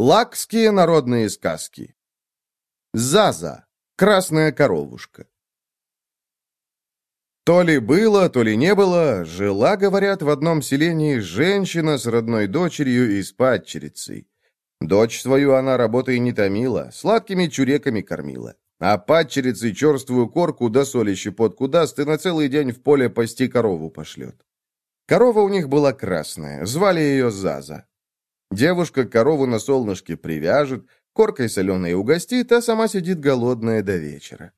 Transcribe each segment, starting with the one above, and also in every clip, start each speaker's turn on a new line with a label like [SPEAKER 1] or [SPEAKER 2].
[SPEAKER 1] Лакские народные сказки. Заза. Красная коровушка. То ли было, то ли не было, жила, говорят, в одном селении женщина с родной дочерью и с падчерицей. Дочь свою она работой не томила, сладкими чуреками кормила. А падчерицей черствую корку да соли щепотку даст и на целый день в поле пасти корову пошлет. Корова у них была красная, звали ее Заза. Девушка корову на солнышке привяжет, коркой соленой угостит, а сама сидит голодная до вечера.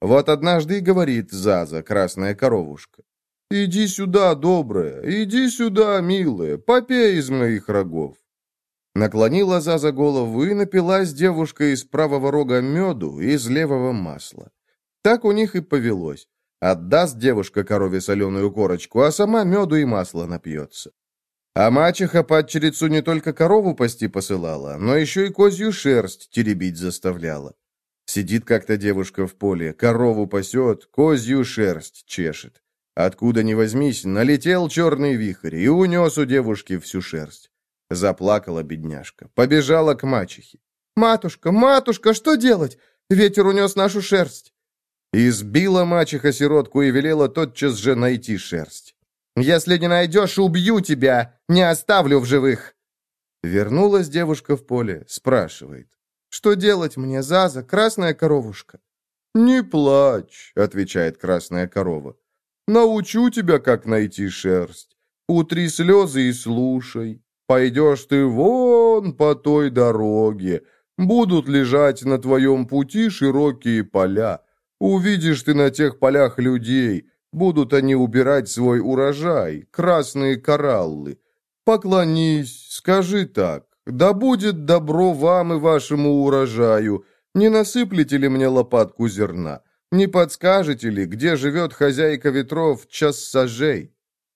[SPEAKER 1] Вот однажды и говорит Заза, красная коровушка. «Иди сюда, добрая, иди сюда, милая, попей из моих рогов». Наклонила Заза голову и напилась девушка из правого рога меду и из левого масла. Так у них и повелось. Отдаст девушка корове соленую корочку, а сама меду и масла напьется. А мачеха падчерицу не только корову пасти посылала, но еще и козью шерсть теребить заставляла. Сидит как-то девушка в поле, корову пасет, козью шерсть чешет. Откуда ни возьмись, налетел черный вихрь и унес у девушки всю шерсть. Заплакала бедняжка, побежала к мачехе. «Матушка, матушка, что делать? Ветер унес нашу шерсть!» Избила мачеха сиротку и велела тотчас же найти шерсть. Если не найдешь, убью тебя, не оставлю в живых!» Вернулась девушка в поле, спрашивает. «Что делать мне, Заза, красная коровушка?» «Не плачь», — отвечает красная корова. «Научу тебя, как найти шерсть. Утри слезы и слушай. Пойдешь ты вон по той дороге. Будут лежать на твоем пути широкие поля. Увидишь ты на тех полях людей. Будут они убирать свой урожай, красные кораллы. Поклонись, скажи так. Да будет добро вам и вашему урожаю. Не насыплете ли мне лопатку зерна? Не подскажете ли, где живет хозяйка ветров час сажей?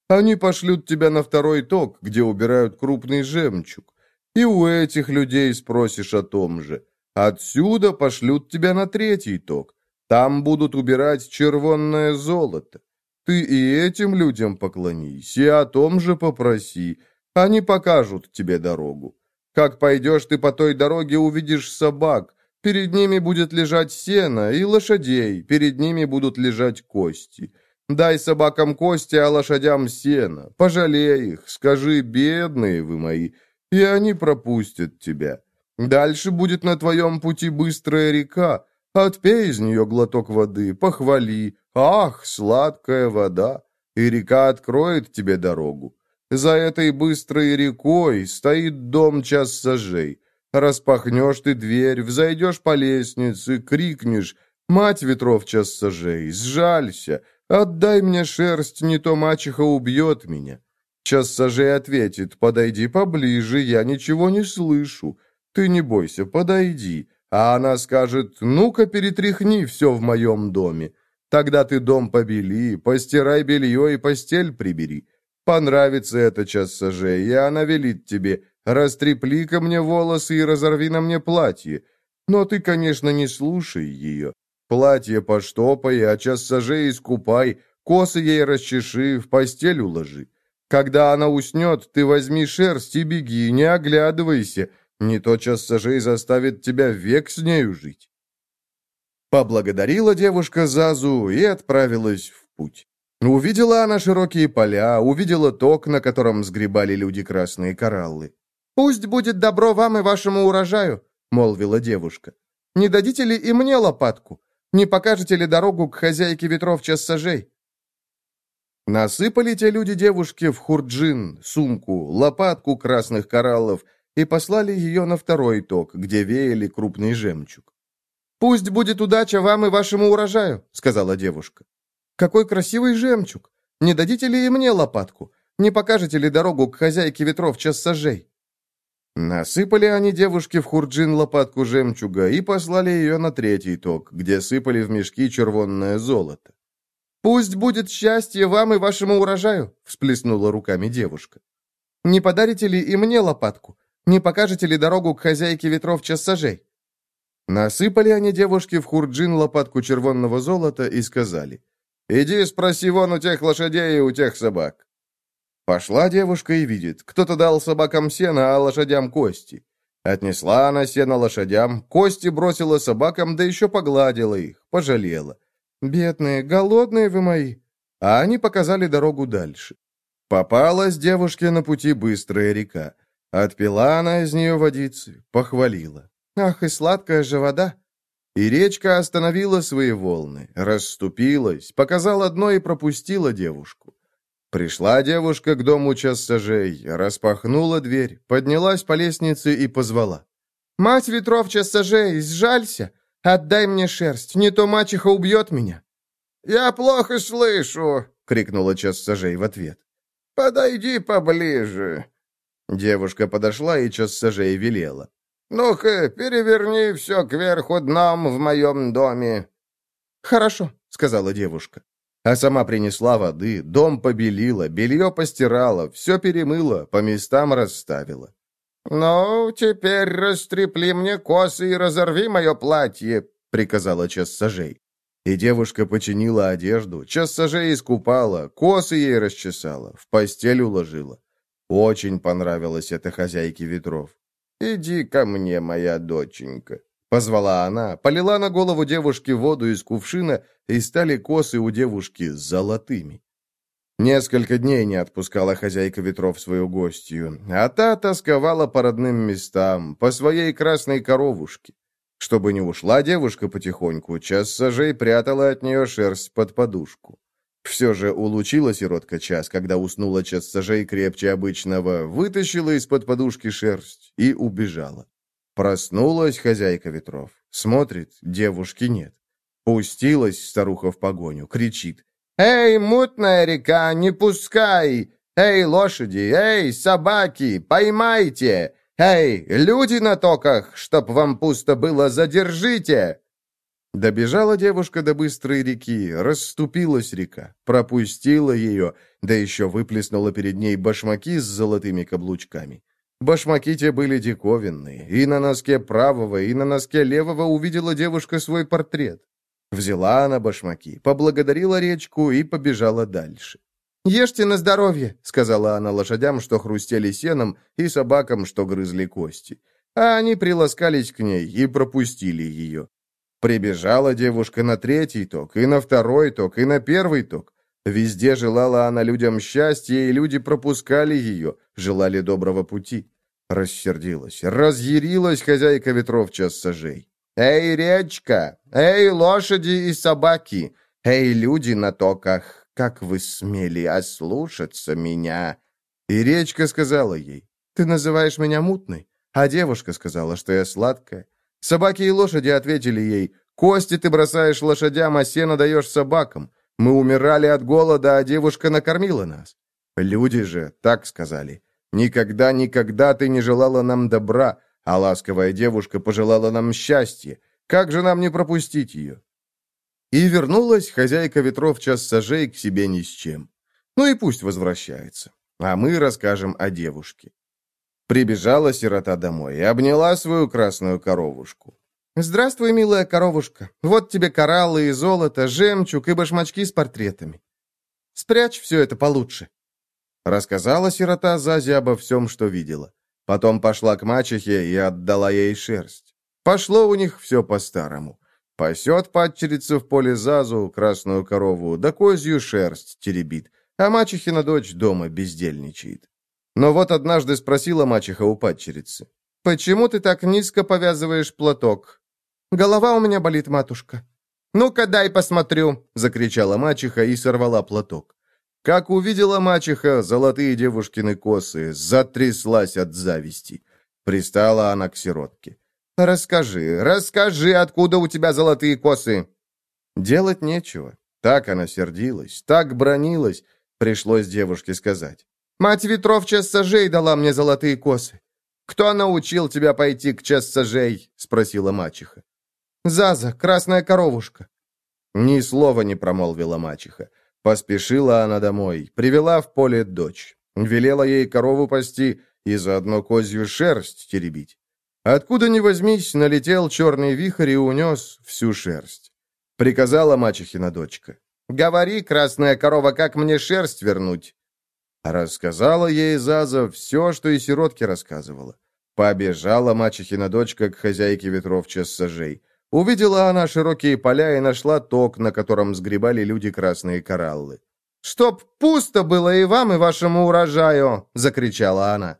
[SPEAKER 1] Они пошлют тебя на второй ток, где убирают крупный жемчуг. И у этих людей спросишь о том же. Отсюда пошлют тебя на третий ток. Там будут убирать червонное золото. Ты и этим людям поклонись, и о том же попроси. Они покажут тебе дорогу. Как пойдешь ты по той дороге, увидишь собак. Перед ними будет лежать сено и лошадей, перед ними будут лежать кости. Дай собакам кости, а лошадям сено. Пожалей их, скажи, бедные вы мои, и они пропустят тебя. Дальше будет на твоем пути быстрая река. Отпей из нее глоток воды, похвали, Ах, сладкая вода! И река откроет тебе дорогу. За этой быстрой рекой стоит дом час сажей. Распахнешь ты дверь, взойдешь по лестнице, крикнешь «Мать ветров час сажей, сжалься! Отдай мне шерсть, не то мачеха убьет меня!» Час сажей ответит «Подойди поближе, я ничего не слышу. Ты не бойся, подойди». А она скажет «Ну-ка перетряхни все в моем доме». Тогда ты дом побели, постирай белье и постель прибери. Понравится это час сажей, и она велит тебе, растрепли ко мне волосы и разорви на мне платье. Но ты, конечно, не слушай ее. Платье поштопай, а час сажей искупай, косы ей расчеши, в постель уложи. Когда она уснет, ты возьми шерсть и беги, не оглядывайся, не то час заставит тебя век с нею жить. Поблагодарила девушка Зазу и отправилась в путь. Увидела она широкие поля, увидела ток, на котором сгребали люди красные кораллы. «Пусть будет добро вам и вашему урожаю», — молвила девушка. «Не дадите ли и мне лопатку? Не покажете ли дорогу к хозяйке ветров час сажей?» Насыпали те люди девушке в хурджин, сумку, лопатку красных кораллов и послали ее на второй ток, где веяли крупный жемчуг. «Пусть будет удача вам и вашему урожаю», — сказала девушка. «Какой красивый жемчуг! Не дадите ли и мне лопатку? Не покажете ли дорогу к хозяйке ветров час сажей?» Насыпали они девушке в хурджин лопатку жемчуга и послали ее на третий ток, где сыпали в мешки червонное золото. «Пусть будет счастье вам и вашему урожаю», — всплеснула руками девушка. «Не подарите ли и мне лопатку? Не покажете ли дорогу к хозяйке ветров час сажей?» Насыпали они девушке в хурджин лопатку червонного золота и сказали, «Иди спроси вон у тех лошадей и у тех собак». Пошла девушка и видит, кто-то дал собакам сено, а лошадям кости. Отнесла она сено лошадям, кости бросила собакам, да еще погладила их, пожалела. «Бедные, голодные вы мои!» А они показали дорогу дальше. Попалась девушке на пути быстрая река. Отпила она из нее водицы, похвалила. «Ах, и сладкая же вода!» И речка остановила свои волны, расступилась, показала дно и пропустила девушку. Пришла девушка к дому чассажей, распахнула дверь, поднялась по лестнице и позвала. «Мать ветров чассажей, сжалься! Отдай мне шерсть, не то мачеха убьет меня!»
[SPEAKER 2] «Я плохо слышу!» — крикнула чассажей в ответ. «Подойди поближе!»
[SPEAKER 1] Девушка подошла и чассажей велела.
[SPEAKER 2] «Ну-ка, переверни все кверху дном в моем доме».
[SPEAKER 1] «Хорошо», — сказала девушка. А сама принесла воды, дом побелила, белье постирала, все перемыла, по местам расставила.
[SPEAKER 2] «Ну, теперь растрепли мне косы и разорви мое платье», — приказала Чассажей.
[SPEAKER 1] И девушка починила одежду, Чассажей искупала, косы ей расчесала, в постель уложила. Очень понравилось это хозяйке ветров.
[SPEAKER 2] «Иди ко мне, моя доченька», —
[SPEAKER 1] позвала она, полила на голову девушки воду из кувшина, и стали косы у девушки золотыми. Несколько дней не отпускала хозяйка ветров свою гостью, а та тосковала по родным местам, по своей красной коровушке. Чтобы не ушла девушка потихоньку, час сажей прятала от нее шерсть под подушку. Все же улучила сиротка час, когда уснула час сажей крепче обычного, вытащила из-под подушки шерсть и убежала. Проснулась хозяйка ветров. Смотрит, девушки нет. Пустилась старуха в погоню, кричит.
[SPEAKER 2] «Эй, мутная река, не пускай! Эй, лошади, эй, собаки, поймайте! Эй, люди на токах, чтоб вам пусто было, задержите!»
[SPEAKER 1] Добежала девушка до быстрой реки, расступилась река, пропустила ее, да еще выплеснула перед ней башмаки с золотыми каблучками. Башмаки те были диковинные, и на носке правого, и на носке левого увидела девушка свой портрет. Взяла она башмаки, поблагодарила речку и побежала дальше. «Ешьте на здоровье», — сказала она лошадям, что хрустели сеном, и собакам, что грызли кости. А они приласкались к ней и пропустили ее. Прибежала девушка на третий ток, и на второй ток, и на первый ток. Везде желала она людям счастья, и люди пропускали ее, желали доброго пути. Рассердилась, разъярилась хозяйка ветров час сажей.
[SPEAKER 2] «Эй, речка! Эй, лошади и собаки! Эй, люди на токах! Как вы смели ослушаться меня!»
[SPEAKER 1] И речка сказала ей, «Ты называешь меня мутной?» А девушка сказала, что я сладкая. Собаки и лошади ответили ей, «Кости ты бросаешь лошадям, а сено даешь собакам. Мы умирали от голода, а девушка накормила нас». Люди же так сказали, «Никогда, никогда ты не желала нам добра, а ласковая девушка пожелала нам счастья. Как же нам не пропустить ее?» И вернулась хозяйка ветров час сажей к себе ни с чем. Ну и пусть возвращается. А мы расскажем о девушке. Прибежала сирота домой и обняла свою красную коровушку. «Здравствуй, милая коровушка. Вот тебе кораллы и золото, жемчуг и башмачки с портретами. Спрячь все это получше». Рассказала сирота Зазе обо всем, что видела. Потом пошла к мачехе и отдала ей шерсть. Пошло у них все по-старому. Пасет падчерица в поле Зазу, красную корову, да козью шерсть теребит, а мачехина дочь дома бездельничает. Но вот однажды спросила мачеха у падчерицы. «Почему ты так низко повязываешь платок?» «Голова у меня болит, матушка». «Ну-ка, дай посмотрю!» — закричала мачеха и сорвала платок. Как увидела мачеха золотые девушкины косы, затряслась от зависти. Пристала она к сиротке. «Расскажи, расскажи, откуда у тебя золотые косы?» Делать нечего. Так она сердилась, так бронилась, пришлось девушке сказать. Мать ветров Чессажей дала мне золотые косы. Кто научил тебя пойти к Чессажей? спросила мачеха. Заза, красная коровушка. Ни слова не промолвила мачеха. Поспешила она домой, привела в поле дочь. Велела ей корову пасти и заодно козью шерсть теребить. Откуда ни возьмись, налетел черный вихрь и унес всю шерсть. Приказала мачехина дочка. «Говори, красная корова, как мне шерсть вернуть?» Рассказала ей Заза все, что и сиротке рассказывала. Побежала мачехина дочка к хозяйке ветров чассажей. Увидела она широкие поля и нашла ток, на котором сгребали люди красные кораллы.
[SPEAKER 2] «Чтоб пусто было и вам, и вашему урожаю!» — закричала она.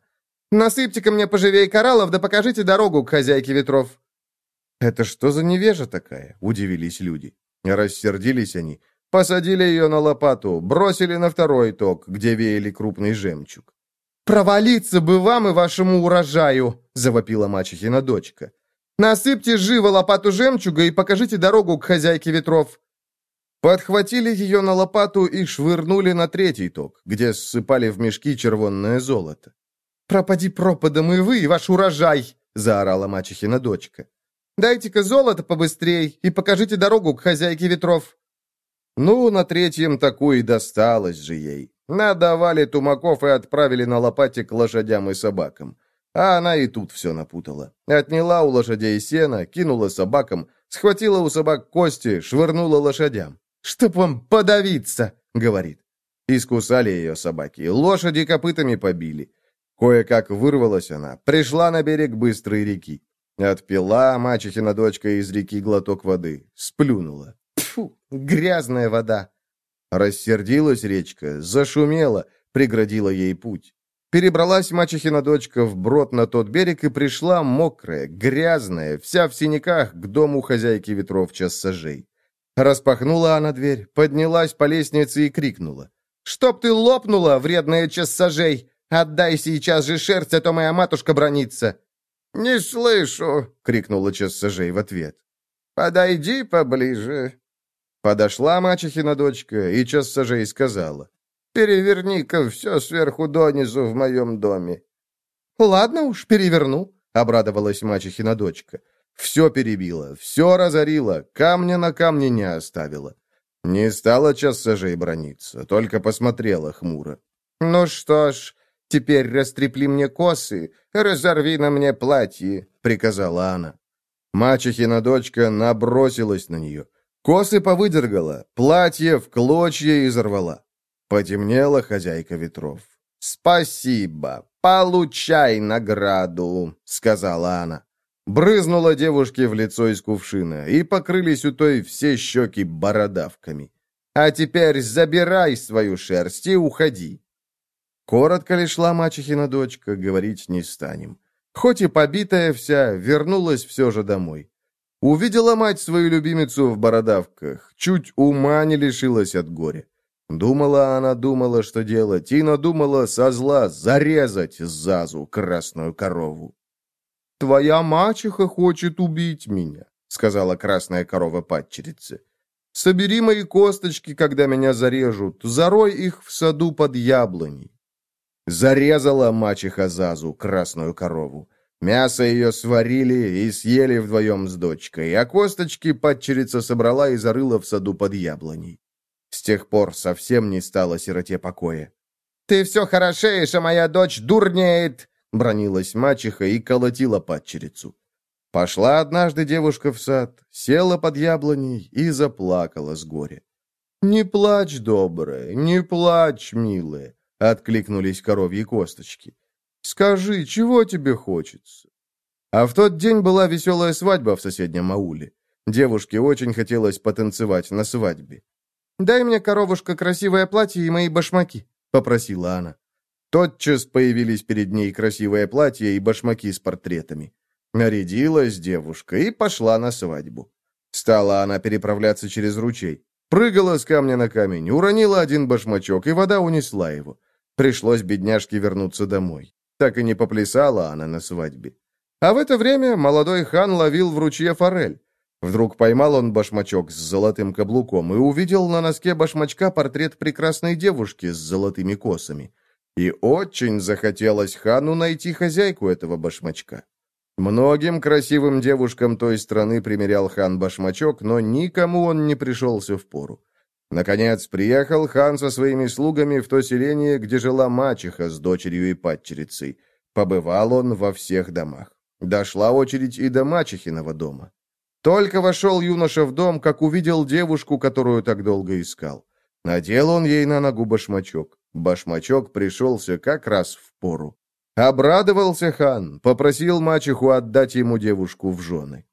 [SPEAKER 2] «Насыпьте-ка мне поживей кораллов, да покажите дорогу к хозяйке ветров».
[SPEAKER 1] «Это что за невежа такая?» — удивились люди. Рассердились они, посадили ее на лопату, бросили на второй ток, где веяли крупный жемчуг.
[SPEAKER 2] «Провалиться бы вам и вашему урожаю!» — завопила мачехина дочка. «Насыпьте живо лопату жемчуга и покажите дорогу к хозяйке ветров».
[SPEAKER 1] Подхватили ее на лопату и швырнули на третий ток, где ссыпали в мешки червонное золото.
[SPEAKER 2] «Пропади пропадом и вы, и ваш урожай!» — заорала мачехина дочка. «Дайте-ка золото побыстрей и покажите дорогу к хозяйке ветров».
[SPEAKER 1] Ну, на третьем такую и досталось же ей. Надавали тумаков и отправили на лопате к лошадям и собакам. А она и тут все напутала. Отняла у лошадей сено, кинула собакам, схватила у собак кости, швырнула лошадям.
[SPEAKER 2] «Чтоб вам подавиться!» — говорит.
[SPEAKER 1] Искусали ее собаки, лошади копытами побили. Кое-как вырвалась она, пришла на берег быстрой реки. Отпила мачехина дочка из реки глоток воды, сплюнула.
[SPEAKER 2] Фу, грязная вода.
[SPEAKER 1] Рассердилась речка, зашумела, преградила ей путь. Перебралась мачехина дочка вброд на тот берег и пришла мокрая, грязная, вся в синяках, к дому хозяйки ветров час сажей. Распахнула она дверь, поднялась по лестнице и крикнула.
[SPEAKER 2] «Чтоб ты лопнула, вредная час сажей! Отдай сейчас же шерсть, а то моя матушка бронится!»
[SPEAKER 1] «Не слышу!» — крикнула Чессажей в ответ. «Подойди поближе!» Подошла мачехина дочка, и Чессажей сказала. «Переверни-ка все сверху донизу в моем доме».
[SPEAKER 2] «Ладно уж, переверну», —
[SPEAKER 1] обрадовалась мачехина дочка. Все перебила, все разорила, камня на камне не оставила. Не стала Чессажей брониться, только посмотрела хмуро.
[SPEAKER 2] «Ну что ж, «Теперь растрепли мне косы, разорви на мне платье», — приказала она.
[SPEAKER 1] Мачехина дочка набросилась на нее. Косы повыдергала, платье в клочья изорвала. Потемнела хозяйка ветров. «Спасибо, получай награду», — сказала она. Брызнула девушке в лицо из кувшина, и покрылись у той все щеки бородавками. «А теперь забирай свою шерсть и уходи. Коротко ли шла мачехина дочка, говорить не станем. Хоть и побитая вся, вернулась все же домой. Увидела мать свою любимицу в бородавках, чуть ума не лишилась от горя. Думала она, думала, что делать, и надумала со зла зарезать Зазу, красную корову.
[SPEAKER 2] «Твоя мачеха хочет убить меня», — сказала красная корова падчерице. «Собери мои косточки, когда меня зарежут, зарой их в саду под яблоней».
[SPEAKER 1] Зарезала мачеха Зазу, красную корову. Мясо ее сварили и съели вдвоем с дочкой, а косточки падчерица собрала и зарыла в саду под яблоней. С тех пор совсем не стало сироте покоя.
[SPEAKER 2] «Ты все хорошеешь, а моя дочь дурнеет!»
[SPEAKER 1] — бронилась мачеха и колотила падчерицу. Пошла однажды девушка в сад, села под яблоней и заплакала с горя. «Не плачь, добрая, не плачь, милая. — откликнулись коровьи косточки. «Скажи, чего тебе хочется?» А в тот день была веселая свадьба в соседнем ауле. Девушке очень хотелось потанцевать на свадьбе.
[SPEAKER 2] «Дай мне, коровушка, красивое платье и мои башмаки», — попросила она.
[SPEAKER 1] Тотчас появились перед ней красивое платье и башмаки с портретами. Нарядилась девушка и пошла на свадьбу. Стала она переправляться через ручей. Прыгала с камня на камень, уронила один башмачок, и вода унесла его. Пришлось бедняжке вернуться домой. Так и не поплясала она на свадьбе. А в это время молодой хан ловил в ручье форель. Вдруг поймал он башмачок с золотым каблуком и увидел на носке башмачка портрет прекрасной девушки с золотыми косами. И очень захотелось хану найти хозяйку этого башмачка. Многим красивым девушкам той страны примерял хан башмачок, но никому он не пришелся в пору. Наконец приехал хан со своими слугами в то селение, где жила мачеха с дочерью и падчерицей. Побывал он во всех домах. Дошла очередь и до мачехиного дома. Только вошел юноша в дом, как увидел девушку, которую так долго искал. Надел он ей на ногу башмачок. Башмачок пришелся как раз в пору. Обрадовался хан, попросил мачеху отдать ему девушку в жены.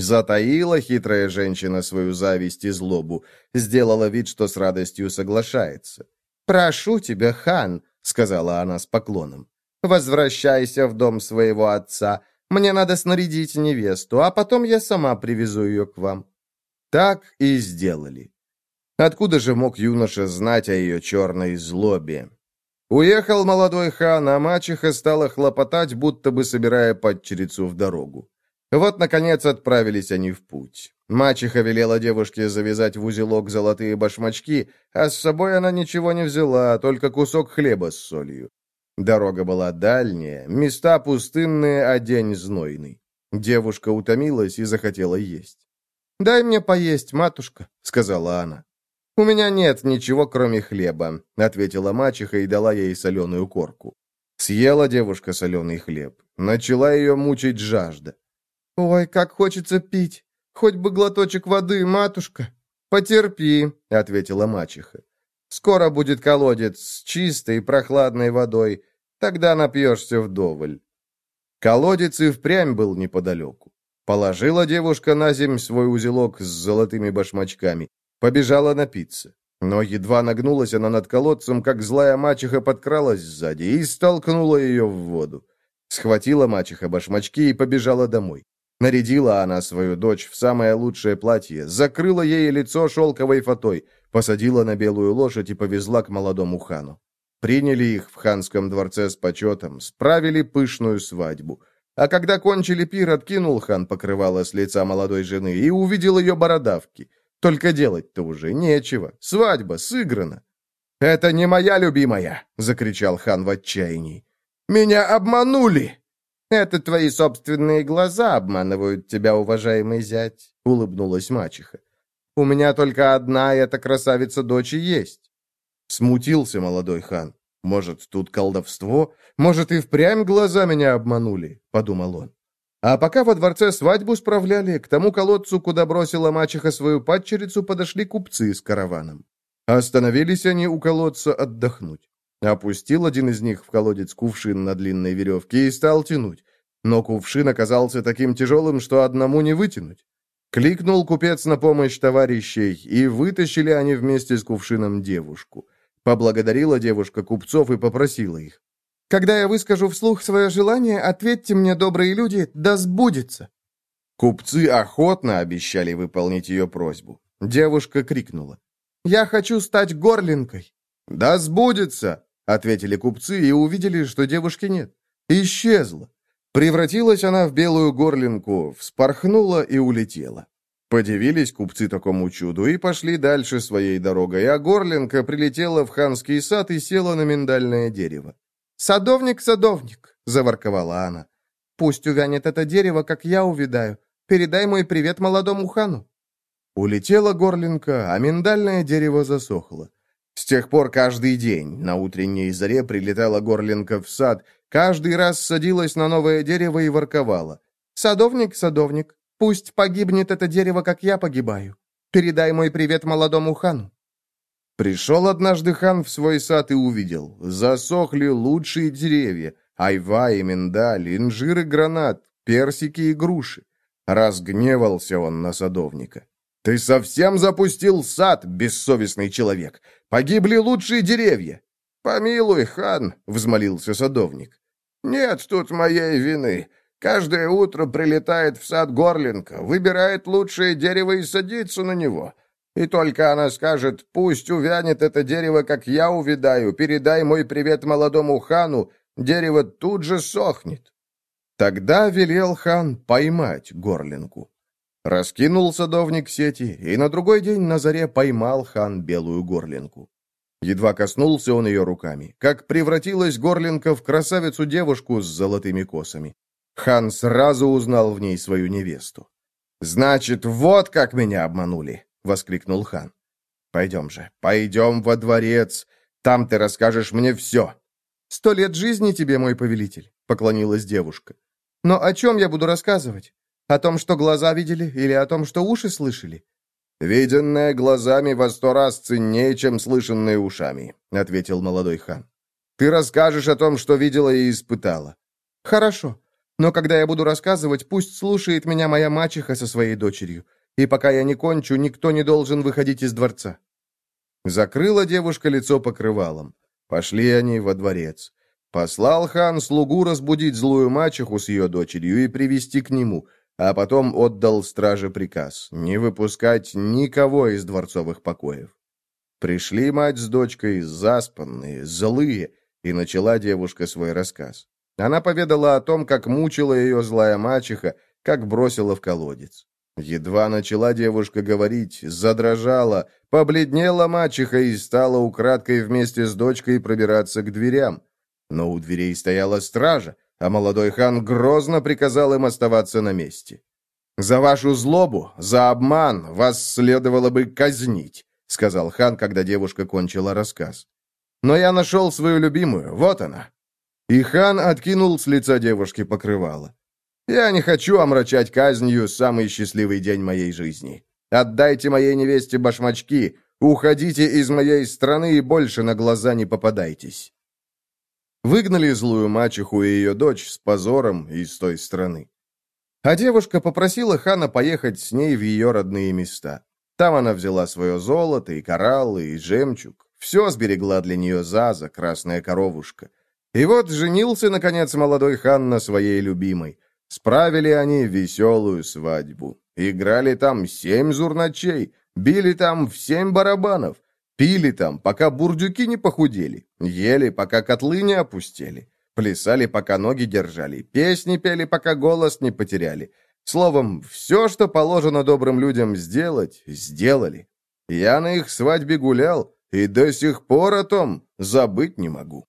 [SPEAKER 1] Затаила хитрая женщина свою зависть и злобу, сделала вид, что с радостью соглашается. «Прошу тебя, хан», — сказала она с поклоном, — «возвращайся в дом своего отца. Мне надо снарядить невесту, а потом я сама привезу ее к вам». Так и сделали. Откуда же мог юноша знать о ее черной злобе? Уехал молодой хан, а мачеха стала хлопотать, будто бы собирая падчерицу в дорогу. Вот, наконец, отправились они в путь. Мачеха велела девушке завязать в узелок золотые башмачки, а с собой она ничего не взяла, только кусок хлеба с солью. Дорога была дальняя, места пустынные, а день знойный. Девушка утомилась и захотела есть. «Дай мне поесть, матушка», — сказала она. «У меня нет ничего, кроме хлеба», — ответила мачеха и дала ей соленую корку. Съела девушка соленый хлеб. Начала ее мучить жажда. «Ой, как хочется пить! Хоть бы глоточек воды, матушка!» «Потерпи», — ответила мачеха. «Скоро будет колодец с чистой прохладной водой. Тогда напьешься вдоволь». Колодец и впрямь был неподалеку. Положила девушка на земь свой узелок с золотыми башмачками. Побежала напиться. Но едва нагнулась она над колодцем, как злая мачеха подкралась сзади и столкнула ее в воду. Схватила мачеха башмачки и побежала домой. Нарядила она свою дочь в самое лучшее платье, закрыла ей лицо шелковой фатой, посадила на белую лошадь и повезла к молодому хану. Приняли их в ханском дворце с почетом, справили пышную свадьбу. А когда кончили пир, откинул хан покрывало с лица молодой жены и увидел ее бородавки. Только делать-то уже нечего, свадьба сыграна. «Это не моя любимая!» — закричал хан в отчаянии. «Меня обманули!» «Это твои собственные глаза обманывают тебя, уважаемый зять», — улыбнулась мачеха. «У меня только одна эта красавица-дочь и есть». Смутился молодой хан. «Может, тут колдовство? Может, и впрямь глаза меня обманули?» — подумал он. А пока во дворце свадьбу справляли, к тому колодцу, куда бросила мачеха свою падчерицу, подошли купцы с караваном. Остановились они у колодца отдохнуть. Опустил один из них в колодец кувшин на длинной веревке и стал тянуть. Но кувшин оказался таким тяжелым, что одному не вытянуть. Кликнул купец на помощь товарищей, и вытащили они вместе с кувшином девушку. Поблагодарила девушка купцов и попросила их. «Когда я выскажу вслух свое желание, ответьте мне, добрые люди, да сбудется». Купцы охотно обещали выполнить ее просьбу. Девушка крикнула. «Я хочу стать горлинкой». «Да сбудется!» Ответили купцы и увидели, что девушки нет. Исчезла. Превратилась она в белую горлинку, вспорхнула и улетела. Подивились купцы такому чуду и пошли дальше своей дорогой, а горлинка прилетела в ханский сад и села на миндальное дерево. «Садовник, садовник!» — заворковала она. «Пусть увянет это дерево, как я увидаю. Передай мой привет молодому хану». Улетела горлинка, а миндальное дерево засохло. С тех пор каждый день на утренней заре прилетала горлинка в сад, каждый раз садилась на новое дерево и ворковала. «Садовник, садовник, пусть погибнет это дерево, как я погибаю. Передай мой привет молодому хану». Пришел однажды хан в свой сад и увидел. Засохли лучшие деревья. Айва и миндаль, инжир и гранат, персики и груши. Разгневался он на садовника. «Ты совсем запустил сад, бессовестный человек! Погибли лучшие деревья!» «Помилуй, хан!» — взмолился садовник. «Нет тут моей вины. Каждое утро прилетает в сад горлинка, выбирает лучшее дерево и садится на него. И только она скажет, пусть увянет это дерево, как я увидаю, передай мой привет молодому хану, дерево тут же сохнет». Тогда велел хан поймать горлинку. Раскинул садовник сети, и на другой день на заре поймал хан белую горлинку. Едва коснулся он ее руками, как превратилась горлинка в красавицу-девушку с золотыми косами. Хан сразу узнал в ней свою невесту. «Значит, вот как меня обманули!» — воскликнул хан. «Пойдем же, пойдем во дворец, там ты расскажешь мне все». «Сто лет жизни тебе, мой повелитель», — поклонилась девушка. «Но о чем я буду рассказывать? О том, что глаза видели, или о том, что уши слышали?» «Виденное глазами во сто раз ценнее, чем слышанное ушами», — ответил молодой хан. Ты расскажешь о том, что видела и испытала».
[SPEAKER 2] «Хорошо. Но когда я буду рассказывать, пусть слушает меня моя мачеха со своей дочерью. И пока я не кончу, никто не должен выходить из дворца».
[SPEAKER 1] Закрыла девушка лицо покрывалом. Пошли они во дворец. Послал хан слугу разбудить злую мачеху с ее дочерью и привести к нему, а потом отдал страже приказ не выпускать никого из дворцовых покоев. Пришли мать с дочкой заспанные, злые, и начала девушка свой рассказ. Она поведала о том, как мучила ее злая мачеха, как бросила в колодец. Едва начала девушка говорить, задрожала, побледнела мачеха и стала украдкой вместе с дочкой пробираться к дверям. Но у дверей стояла стража, а молодой хан грозно приказал им оставаться на месте. «За вашу злобу, за обман вас следовало бы казнить», сказал хан, когда девушка кончила рассказ. «Но я нашел свою любимую, вот она». И хан откинул с лица девушки покрывало. «Я не хочу омрачать казнью самый счастливый день моей жизни. Отдайте моей невесте башмачки, уходите из моей страны и больше на глаза не попадайтесь». Выгнали злую мачеху и ее дочь с позором из той страны. А девушка попросила хана поехать с ней в ее родные места. Там она взяла свое золото и кораллы, и жемчуг. Все сберегла для нее Заза, красная коровушка. И вот женился, наконец, молодой хан на своей любимой. Справили они веселую свадьбу. Играли там семь зурначей, били там в семь барабанов, пили там, пока бурдюки не похудели, ели, пока котлы не опустели, плясали, пока ноги держали, песни пели, пока голос не потеряли. Словом, все, что положено добрым людям сделать, сделали. Я на их свадьбе гулял, и до сих пор о том забыть не могу.